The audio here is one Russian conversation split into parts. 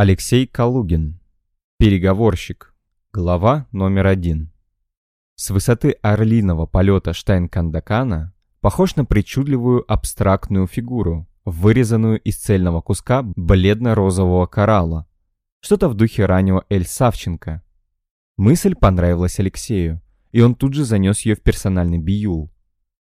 Алексей Калугин. Переговорщик. Глава номер один. С высоты орлиного полета Штайн-Кандакана похож на причудливую абстрактную фигуру, вырезанную из цельного куска бледно-розового коралла. Что-то в духе раннего Эль Савченко. Мысль понравилась Алексею, и он тут же занес ее в персональный биюл.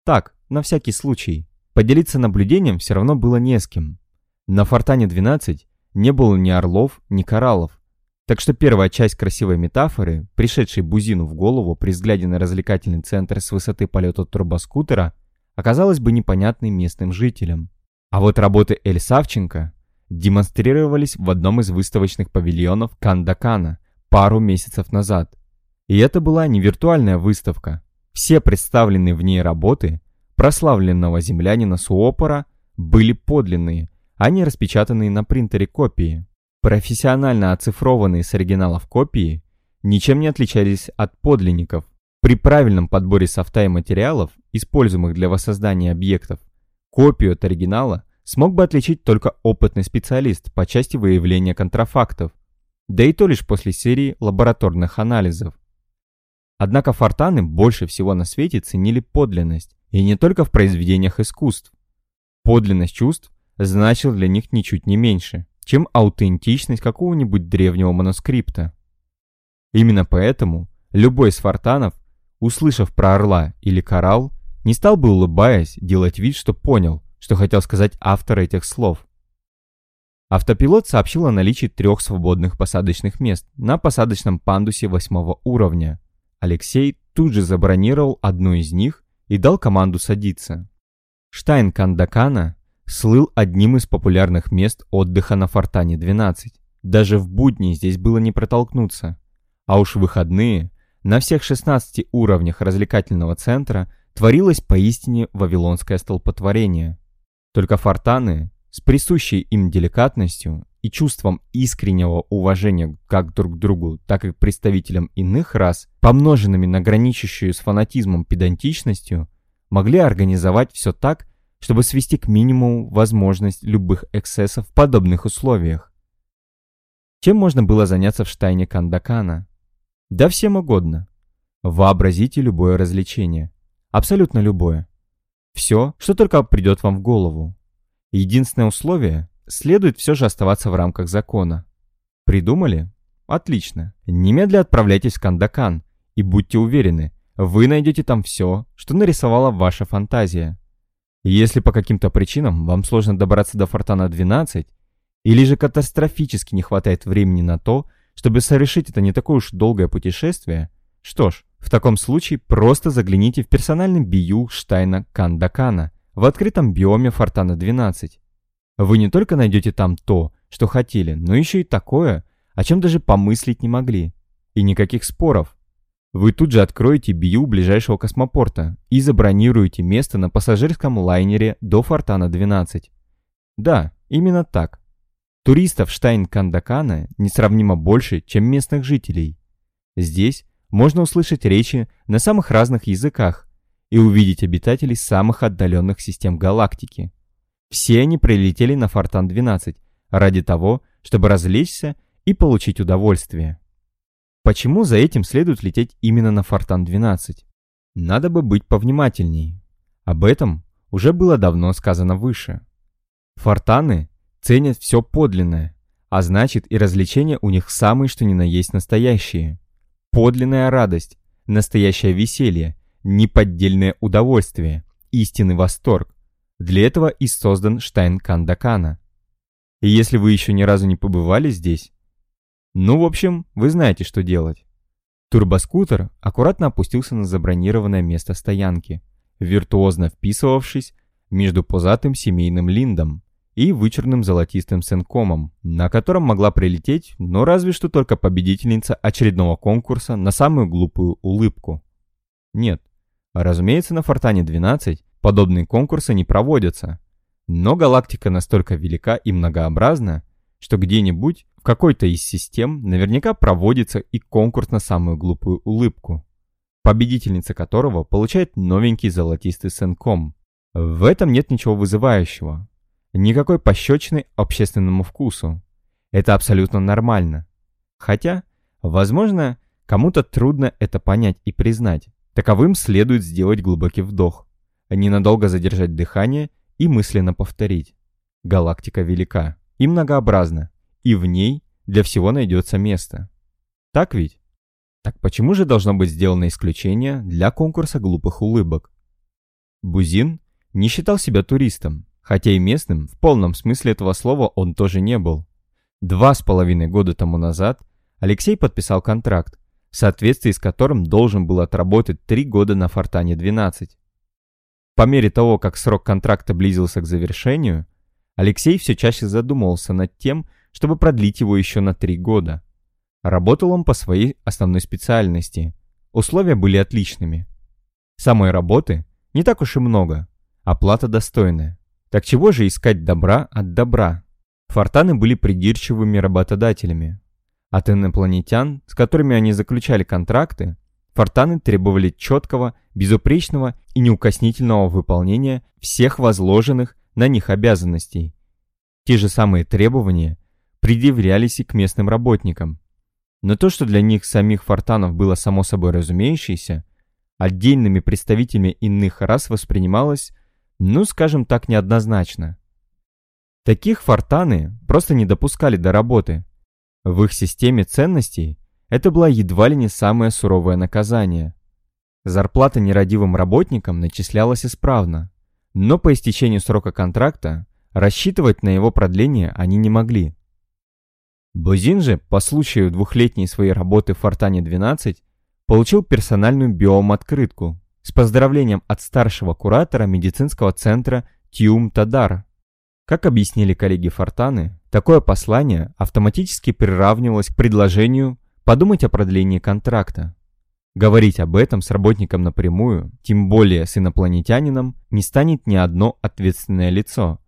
Так, на всякий случай. Поделиться наблюдением все равно было не с кем. На Фортане-12 не было ни орлов, ни кораллов. Так что первая часть красивой метафоры, пришедшей Бузину в голову при взгляде на развлекательный центр с высоты полета турбоскутера, оказалась бы непонятной местным жителям. А вот работы Эль Савченко демонстрировались в одном из выставочных павильонов Кандакана пару месяцев назад. И это была не виртуальная выставка. Все представленные в ней работы прославленного землянина Суопора были подлинные, они распечатанные на принтере копии. Профессионально оцифрованные с оригиналов копии ничем не отличались от подлинников. При правильном подборе софта и материалов, используемых для воссоздания объектов, копию от оригинала смог бы отличить только опытный специалист по части выявления контрафактов, да и то лишь после серии лабораторных анализов. Однако фортаны больше всего на свете ценили подлинность, и не только в произведениях искусств. Подлинность чувств значил для них ничуть не меньше, чем аутентичность какого-нибудь древнего манускрипта. Именно поэтому любой из фортанов, услышав про орла или коралл, не стал бы, улыбаясь, делать вид, что понял, что хотел сказать автор этих слов. Автопилот сообщил о наличии трех свободных посадочных мест на посадочном пандусе восьмого уровня. Алексей тут же забронировал одну из них и дал команду садиться. Штайн Кандакана слыл одним из популярных мест отдыха на Фортане-12. Даже в будни здесь было не протолкнуться. А уж в выходные на всех 16 уровнях развлекательного центра творилось поистине вавилонское столпотворение. Только фортаны с присущей им деликатностью и чувством искреннего уважения как друг к другу, так и к представителям иных рас, помноженными на граничащую с фанатизмом педантичностью, могли организовать все так, чтобы свести к минимуму возможность любых эксцессов в подобных условиях. Чем можно было заняться в штайне Кандакана? Да всем угодно. Вообразите любое развлечение. Абсолютно любое. Все, что только придет вам в голову. Единственное условие – следует все же оставаться в рамках закона. Придумали? Отлично. Немедля отправляйтесь в Кандакан и будьте уверены, вы найдете там все, что нарисовала ваша фантазия. Если по каким-то причинам вам сложно добраться до Фортана 12, или же катастрофически не хватает времени на то, чтобы совершить это не такое уж долгое путешествие, что ж, в таком случае просто загляните в персональный бию Штайна Кандакана в открытом биоме Фортана 12. Вы не только найдете там то, что хотели, но еще и такое, о чем даже помыслить не могли. И никаких споров. Вы тут же откроете бию ближайшего космопорта и забронируете место на пассажирском лайнере до Фортана-12. Да, именно так. Туристов Штайн-Кандакана несравнимо больше, чем местных жителей. Здесь можно услышать речи на самых разных языках и увидеть обитателей самых отдаленных систем галактики. Все они прилетели на Фортан-12 ради того, чтобы развлечься и получить удовольствие. Почему за этим следует лететь именно на Фортан-12? Надо бы быть повнимательней. Об этом уже было давно сказано выше. Фортаны ценят все подлинное, а значит и развлечения у них самые что ни на есть настоящие. Подлинная радость, настоящее веселье, неподдельное удовольствие, истинный восторг. Для этого и создан Штайн Кандакана. И если вы еще ни разу не побывали здесь, ну, в общем, вы знаете, что делать. Турбоскутер аккуратно опустился на забронированное место стоянки, виртуозно вписывавшись между пузатым семейным линдом и вычурным золотистым сенкомом, на котором могла прилететь, но разве что только победительница очередного конкурса на самую глупую улыбку. Нет, разумеется, на Фортане 12 подобные конкурсы не проводятся, но галактика настолько велика и многообразна, что где-нибудь в какой-то из систем наверняка проводится и конкурс на самую глупую улыбку, победительница которого получает новенький золотистый сенком. В этом нет ничего вызывающего, никакой пощечины общественному вкусу. Это абсолютно нормально. Хотя, возможно, кому-то трудно это понять и признать. Таковым следует сделать глубокий вдох, ненадолго задержать дыхание и мысленно повторить. Галактика велика и многообразна, и в ней для всего найдется место. Так ведь? Так почему же должно быть сделано исключение для конкурса глупых улыбок? Бузин не считал себя туристом, хотя и местным в полном смысле этого слова он тоже не был. Два с половиной года тому назад Алексей подписал контракт, в соответствии с которым должен был отработать три года на Фортане-12. По мере того, как срок контракта близился к завершению, Алексей все чаще задумывался над тем, чтобы продлить его еще на три года. Работал он по своей основной специальности. Условия были отличными. Самой работы не так уж и много, оплата достойная. Так чего же искать добра от добра? Фортаны были придирчивыми работодателями. От инопланетян, с которыми они заключали контракты, фортаны требовали четкого, безупречного и неукоснительного выполнения всех возложенных на них обязанностей. Те же самые требования предъявлялись и к местным работникам. Но то, что для них самих фортанов было само собой разумеющееся, отдельными представителями иных рас воспринималось, ну, скажем так, неоднозначно. Таких фортаны просто не допускали до работы. В их системе ценностей это было едва ли не самое суровое наказание. Зарплата нерадивым работникам начислялась исправно, но по истечению срока контракта рассчитывать на его продление они не могли. Бузин же, по случаю двухлетней своей работы в Фортане-12, получил персональную биом-открытку с поздравлением от старшего куратора медицинского центра Тиум Тадар. Как объяснили коллеги Фортаны, такое послание автоматически приравнивалось к предложению подумать о продлении контракта. Говорить об этом с работником напрямую, тем более с инопланетянином, не станет ни одно ответственное лицо,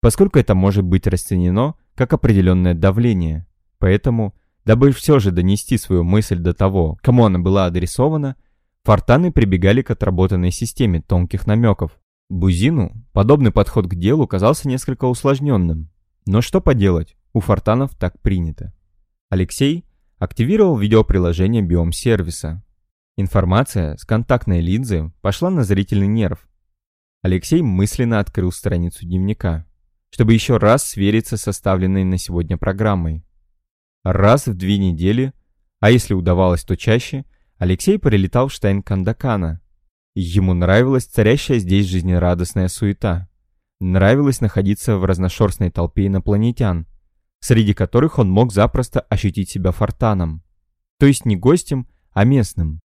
поскольку это может быть расценено как определенное давление. Поэтому, дабы все же донести свою мысль до того, кому она была адресована, фортаны прибегали к отработанной системе тонких намеков. Бузину подобный подход к делу казался несколько усложненным. Но что поделать, у фортанов так принято. Алексей активировал видеоприложение биом-сервиса. Информация с контактной линзы пошла на зрительный нерв. Алексей мысленно открыл страницу дневника, чтобы еще раз свериться с составленной на сегодня программой. Раз в две недели, а если удавалось, то чаще, Алексей прилетал в Штайн Кандакана. Ему нравилась царящая здесь жизнерадостная суета. Нравилось находиться в разношерстной толпе инопланетян, среди которых он мог запросто ощутить себя фортаном. То есть не гостем, а местным.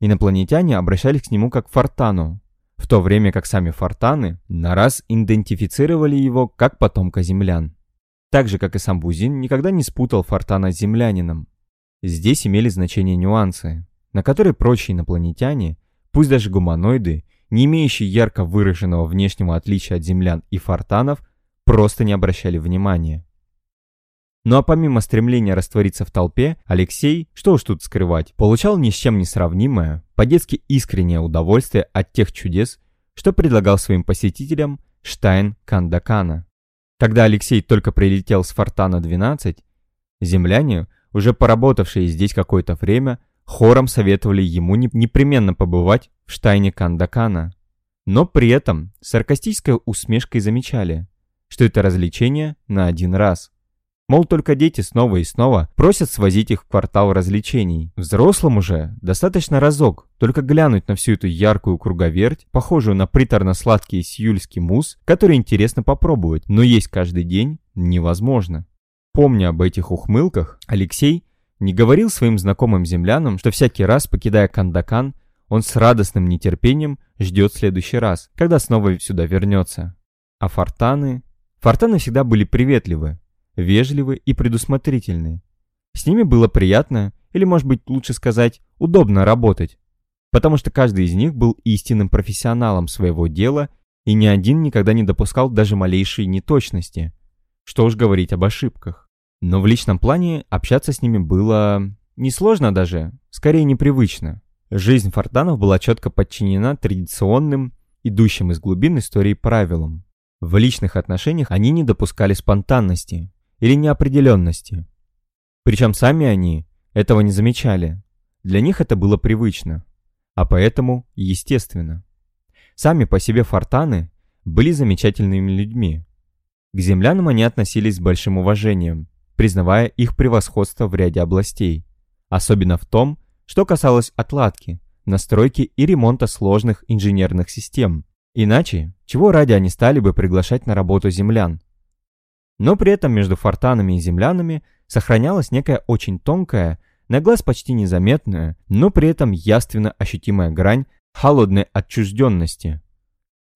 Инопланетяне обращались к нему как к фортану, в то время как сами фортаны на раз идентифицировали его как потомка землян. Так же, как и сам Бузин, никогда не спутал Фортана с землянином. Здесь имели значение нюансы, на которые прочие инопланетяне, пусть даже гуманоиды, не имеющие ярко выраженного внешнего отличия от землян и фортанов, просто не обращали внимания. Ну а помимо стремления раствориться в толпе, Алексей, что уж тут скрывать, получал ни с чем не сравнимое, по-детски искреннее удовольствие от тех чудес, что предлагал своим посетителям Штайн Кандакана. Когда Алексей только прилетел с Фортана-12, земляне, уже поработавшие здесь какое-то время, хором советовали ему непременно побывать в штайне Кандакана. Но при этом саркастической усмешкой замечали, что это развлечение на один раз. Мол, только дети снова и снова просят свозить их в квартал развлечений. Взрослым уже достаточно разок, только глянуть на всю эту яркую круговерть, похожую на приторно-сладкий сьюльский мусс, который интересно попробовать, но есть каждый день невозможно. Помня об этих ухмылках, Алексей не говорил своим знакомым землянам, что всякий раз, покидая Кандакан, он с радостным нетерпением ждет следующий раз, когда снова сюда вернется. А фортаны... Фортаны всегда были приветливы, вежливы и предусмотрительны. С ними было приятно, или, может быть, лучше сказать, удобно работать, потому что каждый из них был истинным профессионалом своего дела, и ни один никогда не допускал даже малейшей неточности. Что уж говорить об ошибках. Но в личном плане общаться с ними было несложно даже, скорее непривычно. Жизнь фортанов была четко подчинена традиционным, идущим из глубин истории правилам. В личных отношениях они не допускали спонтанности, или неопределенности. Причем сами они этого не замечали. Для них это было привычно, а поэтому естественно. Сами по себе фортаны были замечательными людьми. К землянам они относились с большим уважением, признавая их превосходство в ряде областей, особенно в том, что касалось отладки, настройки и ремонта сложных инженерных систем. Иначе, чего ради они стали бы приглашать на работу землян? Но при этом между фортанами и землянами сохранялась некая очень тонкая, на глаз почти незаметная, но при этом явственно ощутимая грань холодной отчужденности.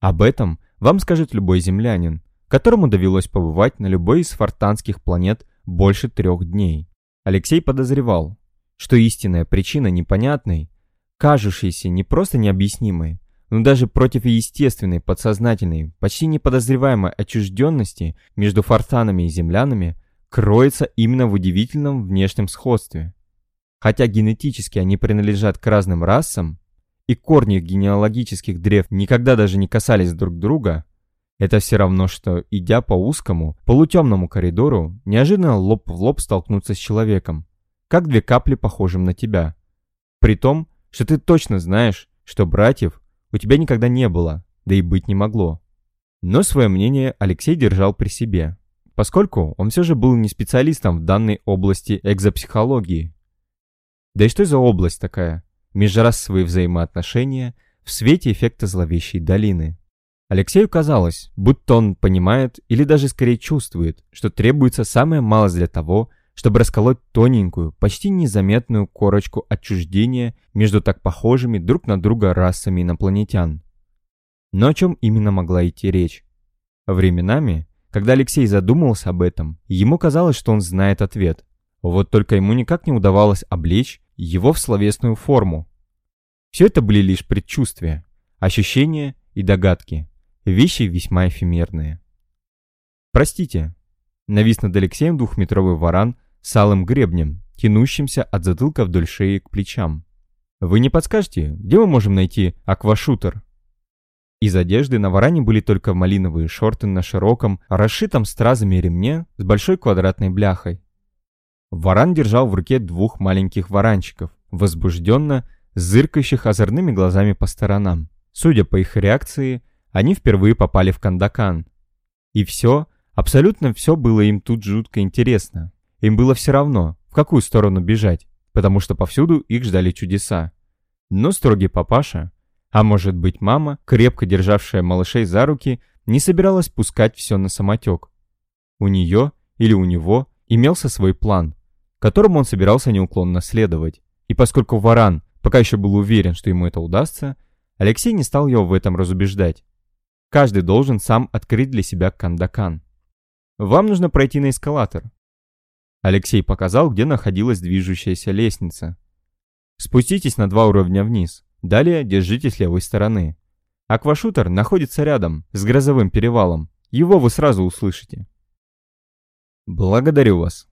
Об этом вам скажет любой землянин, которому довелось побывать на любой из фортанских планет больше трех дней. Алексей подозревал, что истинная причина непонятной, кажущейся не просто необъяснимой, но даже противоестественной, подсознательной, почти неподозреваемой отчужденности между фортанами и землянами кроется именно в удивительном внешнем сходстве. Хотя генетически они принадлежат к разным расам, и корни генеалогических древ никогда даже не касались друг друга, это все равно, что, идя по узкому, полутемному коридору, неожиданно лоб в лоб столкнуться с человеком, как две капли похожим на тебя. При том, что ты точно знаешь, что братьев у тебя никогда не было, да и быть не могло. Но свое мнение Алексей держал при себе, поскольку он все же был не специалистом в данной области экзопсихологии. Да и что за область такая? Межрасовые взаимоотношения в свете эффекта зловещей долины. Алексею казалось, будто он понимает или даже скорее чувствует, что требуется самое малость для того, чтобы расколоть тоненькую, почти незаметную корочку отчуждения между так похожими друг на друга расами инопланетян. Но о чем именно могла идти речь? Временами, когда Алексей задумывался об этом, ему казалось, что он знает ответ. Вот только ему никак не удавалось облечь его в словесную форму. Все это были лишь предчувствия, ощущения и догадки. Вещи весьма эфемерные. «Простите», — навис над Алексеем двухметровый варан с алым гребнем, тянущимся от затылка вдоль шеи к плечам. «Вы не подскажете, где мы можем найти аквашутер?» Из одежды на варане были только малиновые шорты на широком, расшитом стразами ремне с большой квадратной бляхой. Варан держал в руке двух маленьких варанчиков, возбужденно зыркающих озорными глазами по сторонам. Судя по их реакции, они впервые попали в Кандакан. И все, абсолютно все было им тут жутко интересно. Им было все равно, в какую сторону бежать, потому что повсюду их ждали чудеса. Но строгий папаша, а может быть мама, крепко державшая малышей за руки, не собиралась пускать все на самотек. У нее или у него имелся свой план, которому он собирался неуклонно следовать. И поскольку Варан пока еще был уверен, что ему это удастся, Алексей не стал его в этом разубеждать. Каждый должен сам открыть для себя кандакан. Вам нужно пройти на эскалатор. Алексей показал, где находилась движущаяся лестница. Спуститесь на два уровня вниз. Далее держитесь левой стороны. Аквашутер находится рядом, с грозовым перевалом. Его вы сразу услышите. Благодарю вас.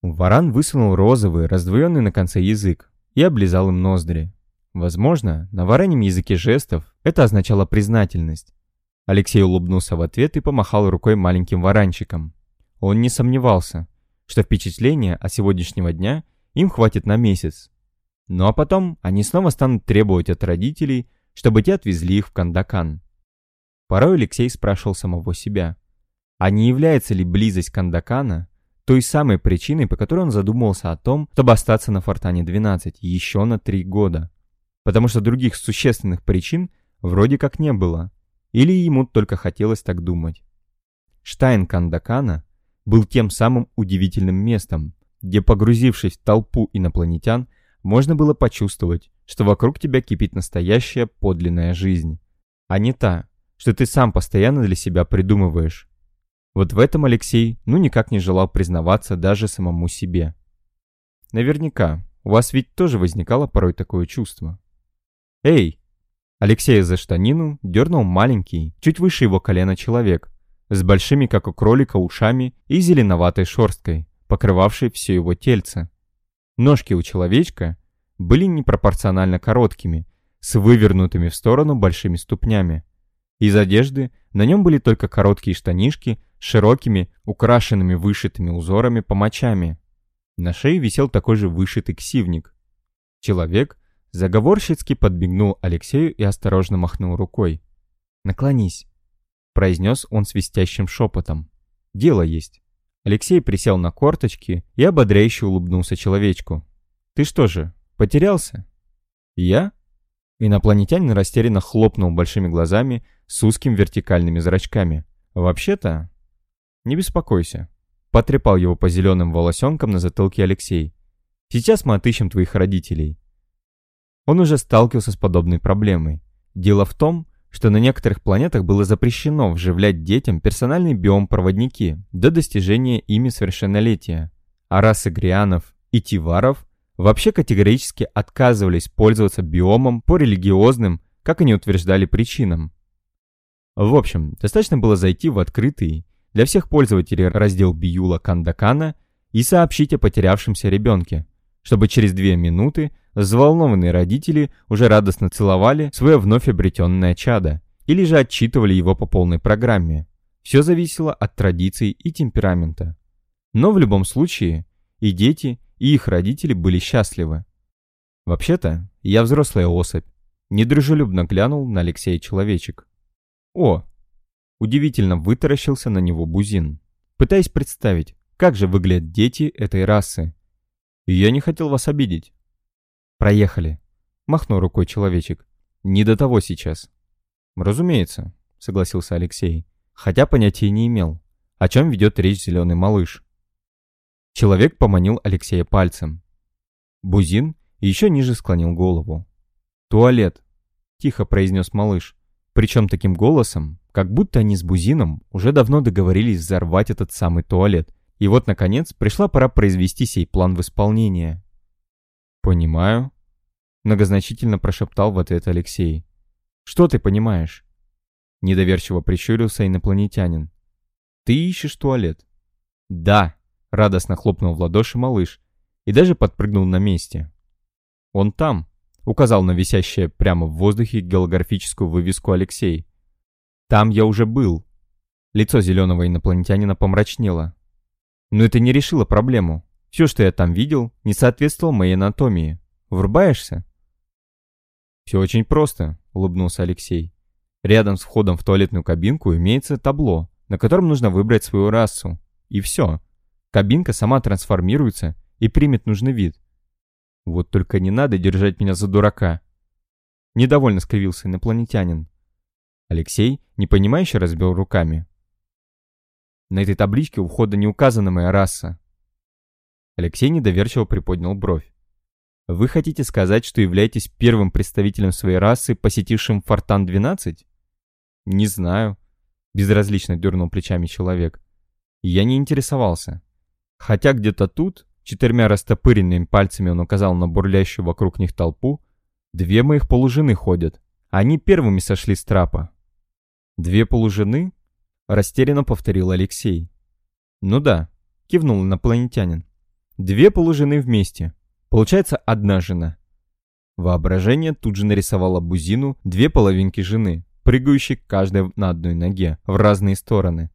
Варан высунул розовый, раздвоенный на конце язык и облизал им ноздри. Возможно, на вареньем языке жестов это означало признательность. Алексей улыбнулся в ответ и помахал рукой маленьким варанчиком. Он не сомневался, что впечатление от сегодняшнего дня им хватит на месяц. Ну а потом они снова станут требовать от родителей, чтобы те отвезли их в Кандакан. Порой Алексей спрашивал самого себя, а не является ли близость Кандакана той самой причиной, по которой он задумывался о том, чтобы остаться на Фортане-12 еще на три года. Потому что других существенных причин вроде как не было. Или ему только хотелось так думать. Штайн Кандакана был тем самым удивительным местом, где, погрузившись в толпу инопланетян, можно было почувствовать, что вокруг тебя кипит настоящая подлинная жизнь, а не та, что ты сам постоянно для себя придумываешь. Вот в этом Алексей ну никак не желал признаваться даже самому себе. Наверняка, у вас ведь тоже возникало порой такое чувство. «Эй!» Алексея за штанину дернул маленький, чуть выше его колена человек, с большими, как у кролика, ушами и зеленоватой шерсткой, покрывавшей все его тельце. Ножки у человечка были непропорционально короткими, с вывернутыми в сторону большими ступнями. Из одежды на нем были только короткие штанишки с широкими, украшенными вышитыми узорами помочами. На шее висел такой же вышитый ксивник. Человек заговорщицки подбегнул Алексею и осторожно махнул рукой. «Наклонись», — произнес он свистящим шепотом. «Дело есть». Алексей присел на корточки и ободряюще улыбнулся человечку. «Ты что же, потерялся?» «Я?» Инопланетянин растерянно хлопнул большими глазами с узкими вертикальными зрачками. «Вообще-то...» «Не беспокойся», — потрепал его по зеленым волосенкам на затылке Алексей. «Сейчас мы отыщем твоих родителей». Он уже сталкивался с подобной проблемой. Дело в том, что на некоторых планетах было запрещено вживлять детям персональный биом-проводники до достижения ими совершеннолетия, а расы грианов и тиваров вообще категорически отказывались пользоваться биомом по религиозным, как они утверждали, причинам. В общем, достаточно было зайти в открытый для всех пользователей раздел Биюла Кандакана и сообщить о потерявшемся ребенке, чтобы через две минуты взволнованные родители уже радостно целовали свое вновь обретенное чадо или же отчитывали его по полной программе. Все зависело от традиций и темперамента. Но в любом случае и дети, и их родители были счастливы. Вообще-то, я взрослая особь. Недружелюбно глянул на Алексея человечек. О! Удивительно вытаращился на него Бузин, пытаясь представить, как же выглядят дети этой расы. Я не хотел вас обидеть. Проехали. Махнул рукой человечек. Не до того сейчас. Разумеется, согласился Алексей, хотя понятия не имел, о чем ведет речь зеленый малыш. Человек поманил Алексея пальцем. Бузин еще ниже склонил голову. «Туалет», — тихо произнес малыш. Причем таким голосом, как будто они с Бузином уже давно договорились взорвать этот самый туалет. И вот, наконец, пришла пора произвести сей план в исполнение. «Понимаю», — многозначительно прошептал в ответ Алексей. «Что ты понимаешь?» Недоверчиво прищурился инопланетянин. «Ты ищешь туалет?» «Да», Радостно хлопнул в ладоши малыш и даже подпрыгнул на месте. «Он там», — указал на висящее прямо в воздухе голографическую вывеску Алексей. «Там я уже был». Лицо зеленого инопланетянина помрачнело. «Но это не решило проблему. Все, что я там видел, не соответствовало моей анатомии. Врубаешься?» «Все очень просто», — улыбнулся Алексей. «Рядом с входом в туалетную кабинку имеется табло, на котором нужно выбрать свою расу. И все. Кабинка сама трансформируется и примет нужный вид. Вот только не надо держать меня за дурака. Недовольно скривился инопланетянин. Алексей, непонимающе, разбил руками. На этой табличке у входа не указана моя раса. Алексей недоверчиво приподнял бровь. Вы хотите сказать, что являетесь первым представителем своей расы, посетившим Фортан-12? Не знаю. Безразлично дернул плечами человек. Я не интересовался. Хотя где-то тут, четырьмя растопыренными пальцами он указал на бурлящую вокруг них толпу, две моих полужены ходят. Они первыми сошли с трапа. «Две полужены?» — растерянно повторил Алексей. «Ну да», — кивнул инопланетянин. «Две полужены вместе. Получается одна жена». Воображение тут же нарисовало Бузину две половинки жены, прыгающие каждая на одной ноге, в разные стороны.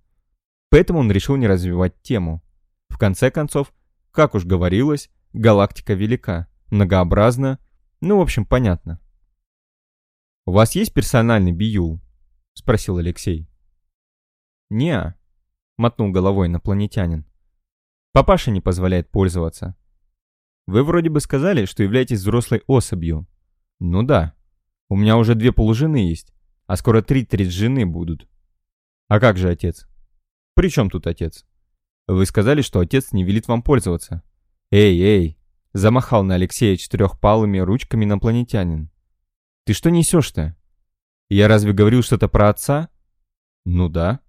Поэтому он решил не развивать тему. В конце концов, как уж говорилось, галактика велика, многообразна, ну, в общем, понятно. «У вас есть персональный биюл?» — спросил Алексей. «Не-а», мотнул головой инопланетянин. «Папаша не позволяет пользоваться». «Вы вроде бы сказали, что являетесь взрослой особью». «Ну да. У меня уже две полужены есть, а скоро три жены будут». «А как же отец?» «При чем тут отец?» Вы сказали, что отец не велит вам пользоваться. Эй, эй, замахал на Алексея четырехпалыми ручками инопланетянин. Ты что несешь-то? Я разве говорил что-то про отца? Ну да.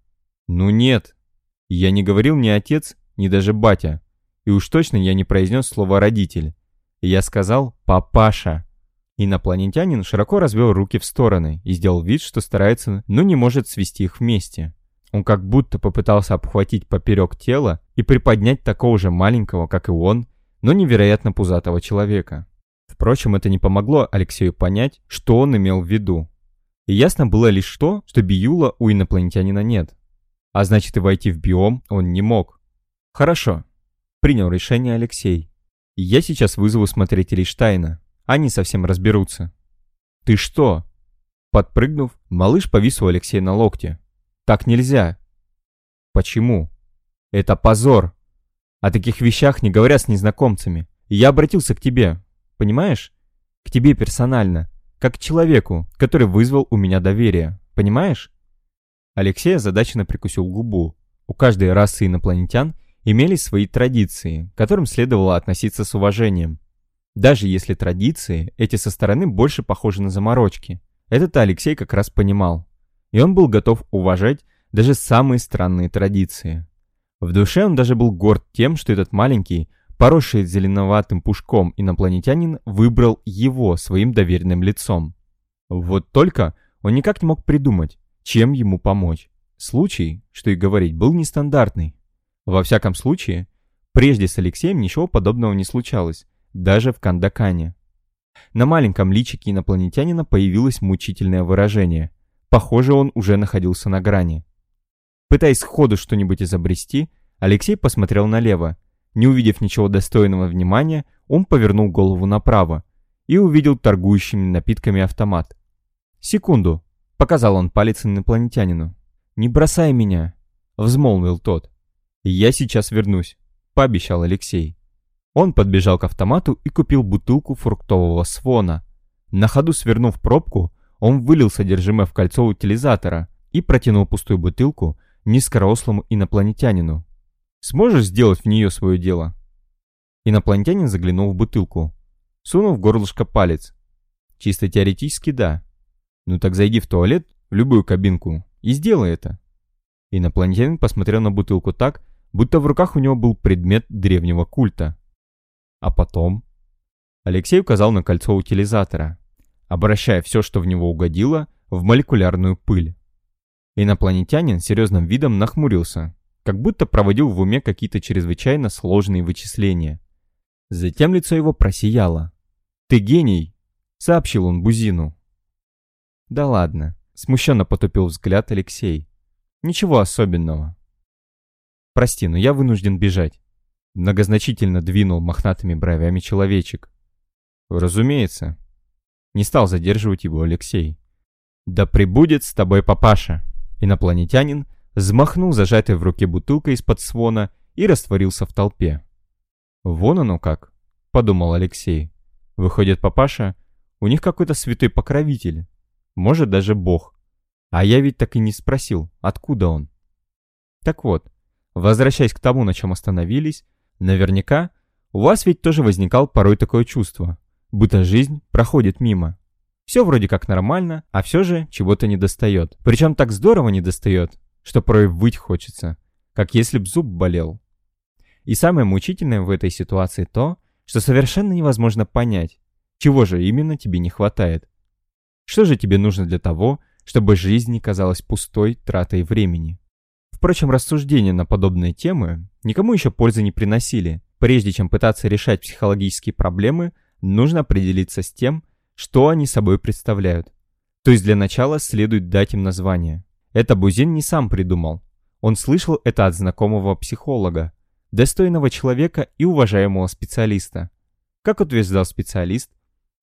Ну нет. Я не говорил ни отец, ни даже батя. И уж точно я не произнес слово «родитель». Я сказал «папаша». Инопланетянин широко развел руки в стороны и сделал вид, что старается, но не может свести их вместе. Он как будто попытался обхватить поперек тела и приподнять такого же маленького, как и он, но невероятно пузатого человека. Впрочем, это не помогло Алексею понять, что он имел в виду. И ясно было лишь то, что Биюла у инопланетянина нет. А значит и войти в биом он не мог. Хорошо. Принял решение Алексей. Я сейчас вызову смотрителей Штайна. Они совсем разберутся. Ты что? Подпрыгнув, малыш повис у Алексея на локте. Так нельзя. Почему? Это позор. О таких вещах не говорят с незнакомцами. Я обратился к тебе, понимаешь? К тебе персонально, как к человеку, который вызвал у меня доверие, понимаешь? Алексей озадаченно прикусил губу. У каждой расы инопланетян имелись свои традиции, к которым следовало относиться с уважением. Даже если традиции эти со стороны больше похожи на заморочки. Это-то Алексей как раз понимал. И он был готов уважать даже самые странные традиции. В душе он даже был горд тем, что этот маленький, поросший зеленоватым пушком инопланетянин выбрал его своим доверенным лицом. Вот только он никак не мог придумать, чем ему помочь. Случай, что и говорить, был нестандартный. Во всяком случае, прежде с Алексеем ничего подобного не случалось, даже в Кандакане. На маленьком личике инопланетянина появилось мучительное выражение. Похоже, он уже находился на грани. Пытаясь сходу что-нибудь изобрести, Алексей посмотрел налево. Не увидев ничего достойного внимания, он повернул голову направо и увидел торгующими напитками автомат. «Секунду», — показал он палец инопланетянину. «Не бросай меня», — взмолвил тот. «Я сейчас вернусь», — пообещал Алексей. Он подбежал к автомату и купил бутылку фруктового свона. На ходу свернув пробку, он вылил содержимое в кольцо утилизатора и протянул пустую бутылку низкорослому инопланетянину. «Сможешь сделать в нее свое дело?» Инопланетянин заглянул в бутылку, сунув в горлышко палец. «Чисто теоретически да. Ну так зайди в туалет, в любую кабинку, и сделай это». Инопланетянин посмотрел на бутылку так, будто в руках у него был предмет древнего культа. А потом... Алексей указал на кольцо утилизатора, обращая все, что в него угодило, в молекулярную пыль. Инопланетянин серьезным видом нахмурился, как будто проводил в уме какие-то чрезвычайно сложные вычисления. Затем лицо его просияло. «Ты гений!» — сообщил он Бузину. «Да ладно», — смущенно потупил взгляд Алексей. «Ничего особенного». «Прости, но я вынужден бежать. Многозначительно двинул мохнатыми бровями человечек. Разумеется. Не стал задерживать его Алексей. «Да прибудет с тобой папаша!» Инопланетянин взмахнул зажатой в руке бутылкой из-под свона и растворился в толпе. «Вон оно как!» — подумал Алексей. «Выходит, папаша, у них какой-то святой покровитель. Может, даже бог. А я ведь так и не спросил, откуда он?» Так вот, возвращаясь к тому, на чем остановились, Наверняка у вас ведь тоже возникал порой такое чувство, будто жизнь проходит мимо. Все вроде как нормально, а все же чего-то недостает. Причем так здорово недостает, что порой выть хочется, как если б зуб болел. И самое мучительное в этой ситуации то, что совершенно невозможно понять, чего же именно тебе не хватает. Что же тебе нужно для того, чтобы жизнь не казалась пустой тратой времени? Впрочем, рассуждения на подобные темы никому еще пользы не приносили. Прежде чем пытаться решать психологические проблемы, нужно определиться с тем, что они собой представляют. То есть для начала следует дать им название. Это Бузин не сам придумал. Он слышал это от знакомого психолога, достойного человека и уважаемого специалиста. Как утверждал специалист,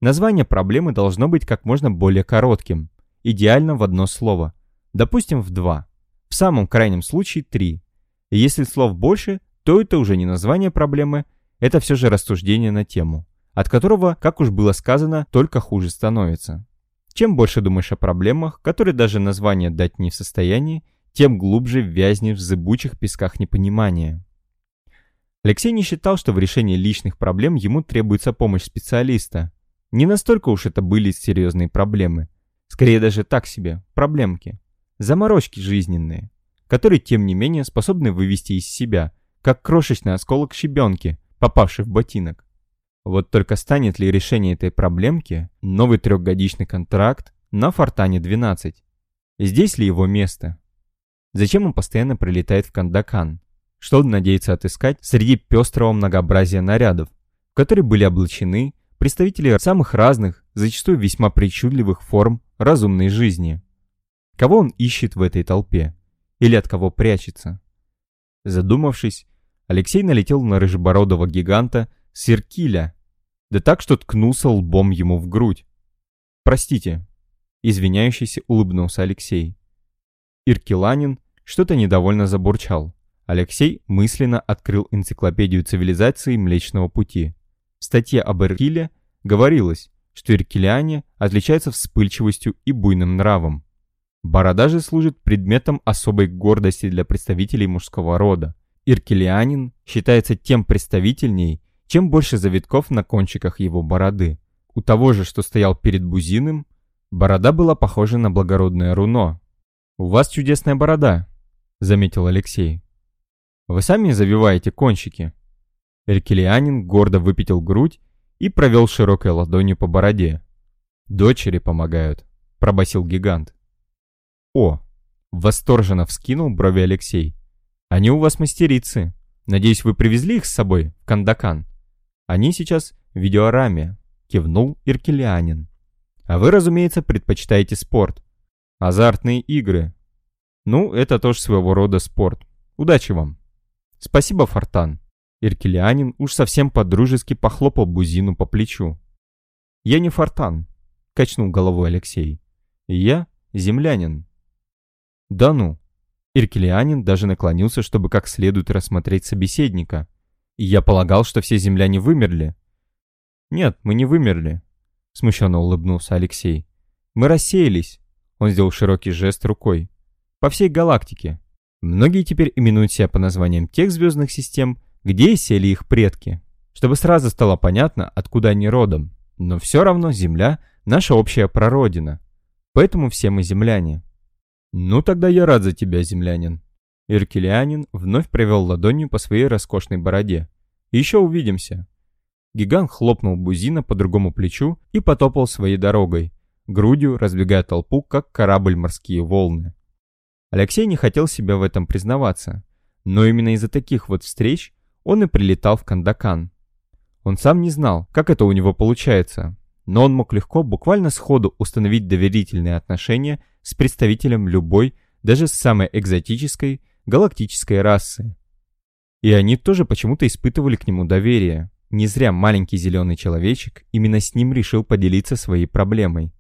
название проблемы должно быть как можно более коротким, идеально в одно слово, допустим в два. В самом крайнем случае три. И если слов больше, то это уже не название проблемы, это все же рассуждение на тему, от которого, как уж было сказано, только хуже становится. Чем больше думаешь о проблемах, которые даже название дать не в состоянии, тем глубже вязнешь в зыбучих песках непонимания. Алексей не считал, что в решении личных проблем ему требуется помощь специалиста. Не настолько уж это были серьезные проблемы. Скорее даже так себе, проблемки заморочки жизненные, которые, тем не менее, способны вывести из себя, как крошечный осколок щебенки, попавший в ботинок. Вот только станет ли решение этой проблемки новый трехгодичный контракт на Фортане-12? Здесь ли его место? Зачем он постоянно прилетает в Кандакан? Что он надеется отыскать среди пестрого многообразия нарядов, в которые были облачены представители самых разных, зачастую весьма причудливых форм разумной жизни? Кого он ищет в этой толпе? или от кого прячется. Задумавшись, Алексей налетел на рыжебородого гиганта Сиркиля, да так, что ткнулся лбом ему в грудь. «Простите», — извиняющийся улыбнулся Алексей. Иркиланин что-то недовольно забурчал. Алексей мысленно открыл энциклопедию цивилизации Млечного Пути. В статье об Иркиле говорилось, что иркеляне отличаются вспыльчивостью и буйным нравом. Борода же служит предметом особой гордости для представителей мужского рода. Иркелианин считается тем представительней, чем больше завитков на кончиках его бороды. У того же, что стоял перед Бузиным, борода была похожа на благородное руно. «У вас чудесная борода», — заметил Алексей. «Вы сами завиваете кончики». Эркелианин гордо выпятил грудь и провел широкой ладонью по бороде. «Дочери помогают», — пробасил гигант. «О!» — восторженно вскинул брови Алексей. «Они у вас мастерицы. Надеюсь, вы привезли их с собой в Кандакан? Они сейчас в видеораме», — кивнул Иркелианин. «А вы, разумеется, предпочитаете спорт. Азартные игры. Ну, это тоже своего рода спорт. Удачи вам!» «Спасибо, Фортан!» Иркелианин уж совсем по-дружески похлопал Бузину по плечу. «Я не Фортан», — качнул головой Алексей. «Я землянин». «Да ну!» Иркелианин даже наклонился, чтобы как следует рассмотреть собеседника. «И я полагал, что все земляне вымерли». «Нет, мы не вымерли», — смущенно улыбнулся Алексей. «Мы рассеялись», — он сделал широкий жест рукой. «По всей галактике. Многие теперь именуют себя по названиям тех звездных систем, где сели их предки, чтобы сразу стало понятно, откуда они родом. Но все равно Земля — наша общая прародина. Поэтому все мы земляне. «Ну тогда я рад за тебя, землянин». Иркелианин вновь провел ладонью по своей роскошной бороде. «Еще увидимся». Гигант хлопнул Бузина по другому плечу и потопал своей дорогой, грудью разбегая толпу, как корабль морские волны. Алексей не хотел себя в этом признаваться, но именно из-за таких вот встреч он и прилетал в Кандакан. Он сам не знал, как это у него получается, но он мог легко, буквально сходу установить доверительные отношения с представителем любой, даже самой экзотической, галактической расы. И они тоже почему-то испытывали к нему доверие. Не зря маленький зеленый человечек именно с ним решил поделиться своей проблемой.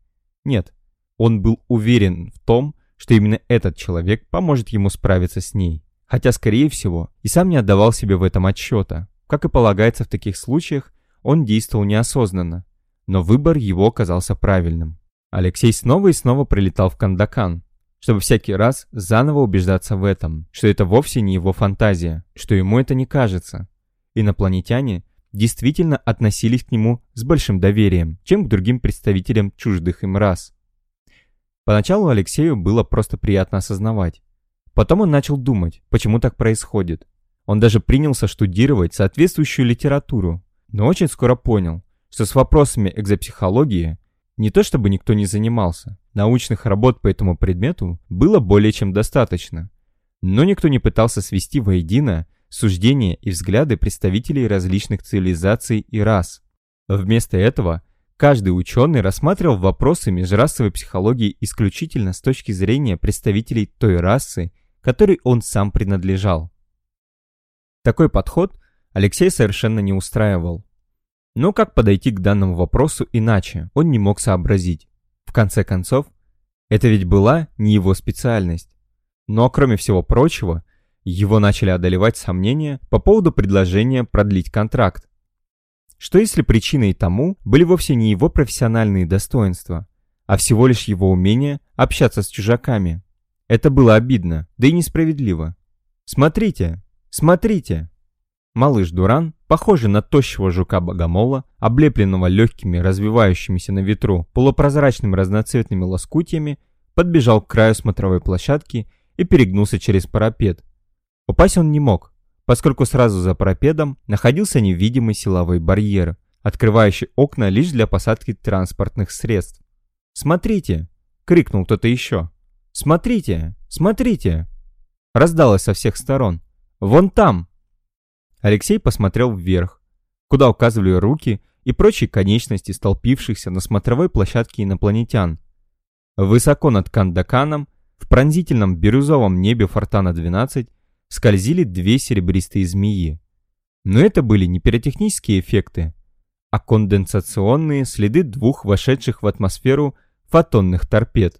Нет, он был уверен в том, что именно этот человек поможет ему справиться с ней. Хотя, скорее всего, и сам не отдавал себе в этом отчета. Как и полагается в таких случаях, он действовал неосознанно. Но выбор его оказался правильным. Алексей снова и снова прилетал в Кандакан, чтобы всякий раз заново убеждаться в этом, что это вовсе не его фантазия, что ему это не кажется. Инопланетяне действительно относились к нему с большим доверием, чем к другим представителям чуждых им рас. Поначалу Алексею было просто приятно осознавать. Потом он начал думать, почему так происходит. Он даже принялся штудировать соответствующую литературу, но очень скоро понял, что с вопросами экзопсихологии не то чтобы никто не занимался, научных работ по этому предмету было более чем достаточно, но никто не пытался свести воедино суждения и взгляды представителей различных цивилизаций и рас. Вместо этого каждый ученый рассматривал вопросы межрасовой психологии исключительно с точки зрения представителей той расы, которой он сам принадлежал. Такой подход Алексей совершенно не устраивал. Но как подойти к данному вопросу иначе, он не мог сообразить. В конце концов, это ведь была не его специальность. Но кроме всего прочего, его начали одолевать сомнения по поводу предложения продлить контракт. Что если причиной тому были вовсе не его профессиональные достоинства, а всего лишь его умение общаться с чужаками? Это было обидно, да и несправедливо. «Смотрите! Смотрите!» Малыш Дуран, похожий на тощего жука-богомола, облепленного легкими, развивающимися на ветру, полупрозрачными разноцветными лоскутьями, подбежал к краю смотровой площадки и перегнулся через парапет. Упасть он не мог, поскольку сразу за парапедом находился невидимый силовой барьер, открывающий окна лишь для посадки транспортных средств. «Смотрите!» — крикнул кто-то еще. «Смотрите! Смотрите!» Раздалось со всех сторон. «Вон там!» Алексей посмотрел вверх, куда указывали руки и прочие конечности столпившихся на смотровой площадке инопланетян. Высоко над Кандаканом, в пронзительном бирюзовом небе Фортана-12 скользили две серебристые змеи. Но это были не пиротехнические эффекты, а конденсационные следы двух вошедших в атмосферу фотонных торпед.